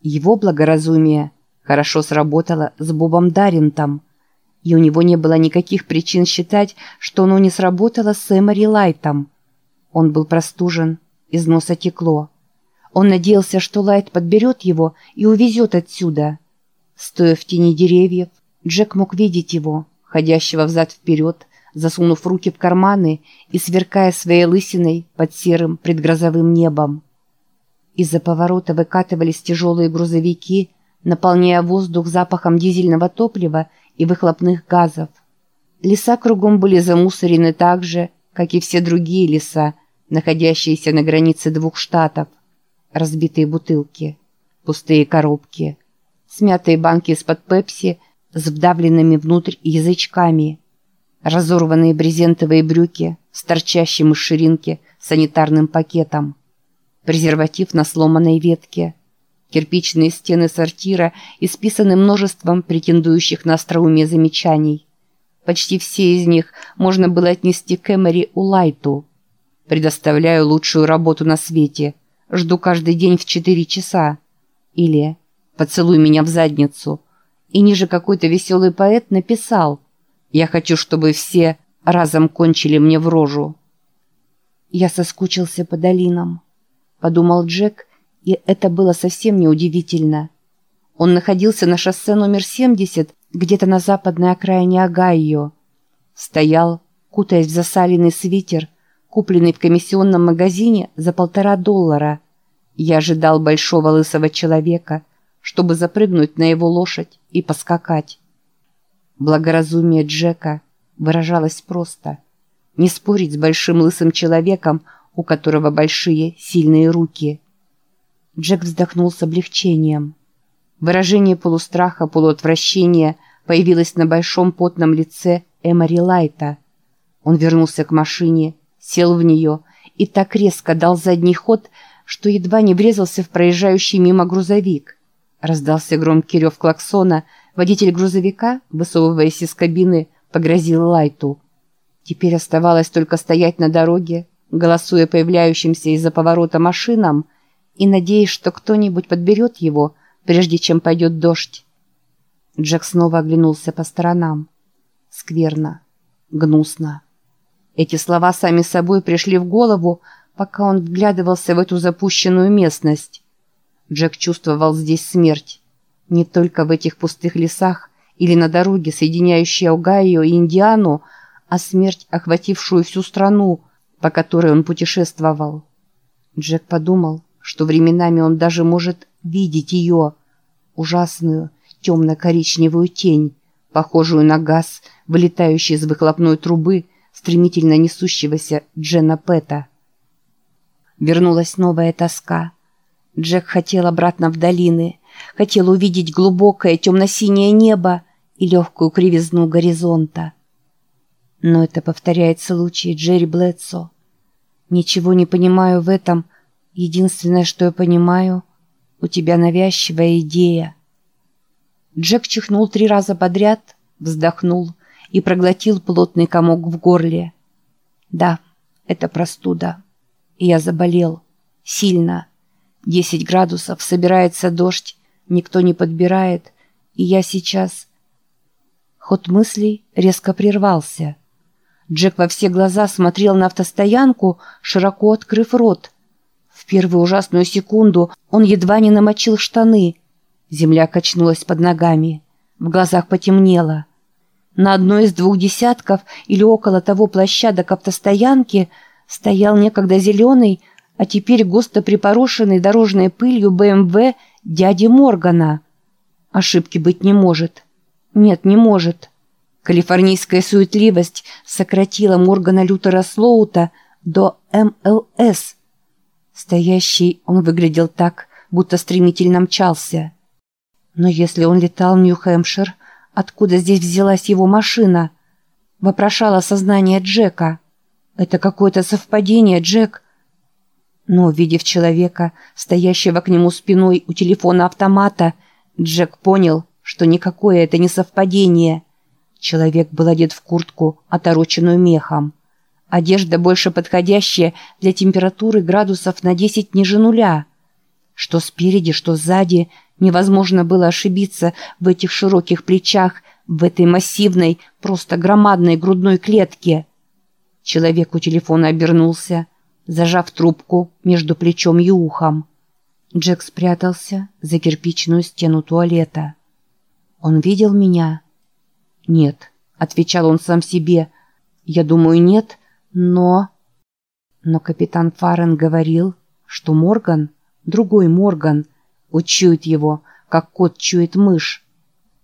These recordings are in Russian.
Его благоразумие хорошо сработало с Бобом Даринтом, и у него не было никаких причин считать, что оно не сработало с Эмори Лайтом. Он был простужен, из носа текло. Он надеялся, что Лайт подберет его и увезет отсюда. Стоя в тени деревьев, Джек мог видеть его, ходящего взад-вперед, засунув руки в карманы и сверкая своей лысиной под серым предгрозовым небом. Из-за поворота выкатывались тяжелые грузовики, наполняя воздух запахом дизельного топлива и выхлопных газов. Леса кругом были замусорены так же, как и все другие леса, находящиеся на границе двух штатов. Разбитые бутылки, пустые коробки, смятые банки из-под пепси с вдавленными внутрь язычками, разорванные брезентовые брюки с торчащим из ширинки санитарным пакетом, презерватив на сломанной ветке, кирпичные стены сортира исписаны множеством претендующих на остроумие замечаний. Почти все из них можно было отнести к Эмери Улайту. Предоставляю лучшую работу на свете. Жду каждый день в четыре часа. Или «Поцелуй меня в задницу». И ниже какой-то веселый поэт написал «Я хочу, чтобы все разом кончили мне в рожу». Я соскучился по долинам, подумал Джек, и это было совсем неудивительно. Он находился на шоссе номер 70, где-то на западной окраине Огайо. Стоял, кутаясь в засаленный свитер, купленный в комиссионном магазине за полтора доллара. Я ожидал большого лысого человека, чтобы запрыгнуть на его лошадь и поскакать. Благоразумие Джека выражалось просто. Не спорить с большим лысым человеком, у которого большие, сильные руки. Джек вздохнул с облегчением. Выражение полустраха, полуотвращения появилось на большом потном лице Эмори Лайта. Он вернулся к машине, сел в нее и так резко дал задний ход, что едва не врезался в проезжающий мимо грузовик. Раздался громкий рев клаксона, водитель грузовика, высовываясь из кабины, погрозил Лайту. Теперь оставалось только стоять на дороге, голосуя появляющимся из-за поворота машинам и надеясь, что кто-нибудь подберет его, прежде чем пойдет дождь. Джек снова оглянулся по сторонам. Скверно. Гнусно. Эти слова сами собой пришли в голову, пока он вглядывался в эту запущенную местность. Джек чувствовал здесь смерть. Не только в этих пустых лесах или на дороге, соединяющей Огайо и Индиану, а смерть, охватившую всю страну, по которой он путешествовал. Джек подумал, что временами он даже может видеть ее, ужасную темно-коричневую тень, похожую на газ, вылетающий из выхлопной трубы, стремительно несущегося Джена Пэта. Вернулась новая тоска. Джек хотел обратно в долины, хотел увидеть глубокое темно-синее небо и легкую кривизну горизонта. Но это повторяет случай Джерри Блэдсо. Ничего не понимаю в этом. Единственное, что я понимаю, у тебя навязчивая идея. Джек чихнул три раза подряд, вздохнул и проглотил плотный комок в горле. Да, это простуда. Я заболел. Сильно. Десять градусов, собирается дождь, никто не подбирает, и я сейчас... Ход мыслей резко прервался. Джек во все глаза смотрел на автостоянку, широко открыв рот. В первую ужасную секунду он едва не намочил штаны. Земля качнулась под ногами. В глазах потемнело. На одной из двух десятков или около того площадок автостоянки стоял некогда зеленый, а теперь густо припорошенный дорожной пылью БМВ дяди Моргана. Ошибки быть не может. Нет, не может. Калифорнийская суетливость сократила Моргана Лютера Слоута до МЛС. Стоящий он выглядел так, будто стремительно мчался. Но если он летал в Нью-Хэмпшир, откуда здесь взялась его машина? Вопрошало сознание Джека. Это какое-то совпадение, Джек. Но, увидев человека, стоящего к нему спиной у телефона автомата, Джек понял, что никакое это не совпадение – Человек был одет в куртку, отороченную мехом. Одежда больше подходящая для температуры градусов на 10 ниже нуля. Что спереди, что сзади, Невозможно было ошибиться в этих широких плечах, в этой массивной, просто громадной грудной клетке. Человек у телефона обернулся, зажав трубку между плечом и ухом. Джек спрятался за кирпичную стену туалета. «Он видел меня?» «Нет», — отвечал он сам себе. «Я думаю, нет, но...» Но капитан Фарен говорил, что Морган, другой Морган, учует его, как кот чует мышь.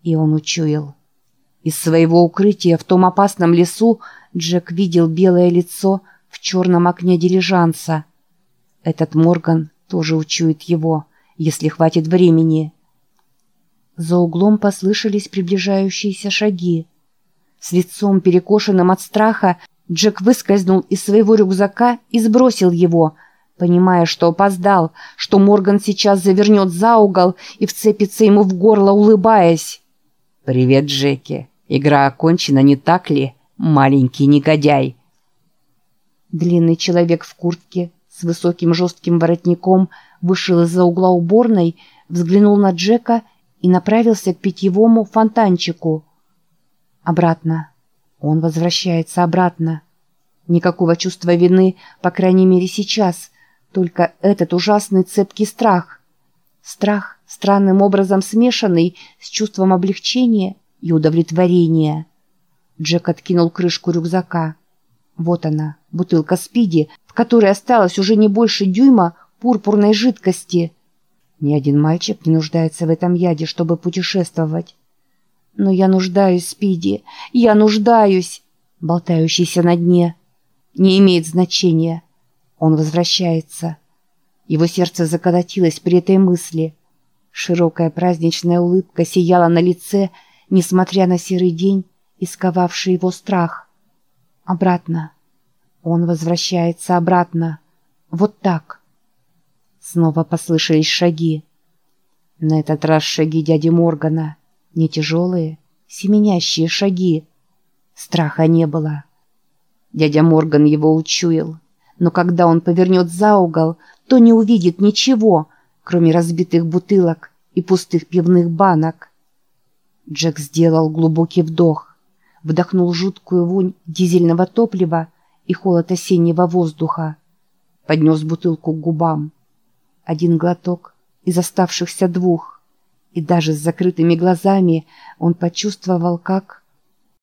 И он учуял. Из своего укрытия в том опасном лесу Джек видел белое лицо в черном окне дилижанса. Этот Морган тоже учует его, если хватит времени. За углом послышались приближающиеся шаги. С лицом, перекошенным от страха, Джек выскользнул из своего рюкзака и сбросил его, понимая, что опоздал, что Морган сейчас завернет за угол и вцепится ему в горло, улыбаясь. «Привет, Джеки. Игра окончена, не так ли, маленький негодяй?» Длинный человек в куртке с высоким жестким воротником вышел из-за угла уборной, взглянул на Джека и направился к питьевому фонтанчику. Обратно. Он возвращается обратно. Никакого чувства вины, по крайней мере сейчас, только этот ужасный цепкий страх. Страх, странным образом смешанный с чувством облегчения и удовлетворения. Джек откинул крышку рюкзака. Вот она, бутылка спиди, в которой осталось уже не больше дюйма пурпурной жидкости. Ни один мальчик не нуждается в этом яде, чтобы путешествовать. Но я нуждаюсь, Спиди, я нуждаюсь, болтающийся на дне. Не имеет значения. Он возвращается. Его сердце заколотилось при этой мысли. Широкая праздничная улыбка сияла на лице, несмотря на серый день, исковавший его страх. Обратно. Он возвращается обратно. Вот так. Снова послышались шаги. На этот раз шаги дяди Моргана. Не тяжелые, семенящие шаги. Страха не было. Дядя Морган его учуял. Но когда он повернет за угол, то не увидит ничего, кроме разбитых бутылок и пустых пивных банок. Джек сделал глубокий вдох, вдохнул жуткую вонь дизельного топлива и холод осеннего воздуха. Поднес бутылку к губам. Один глоток из оставшихся двух. И даже с закрытыми глазами он почувствовал, как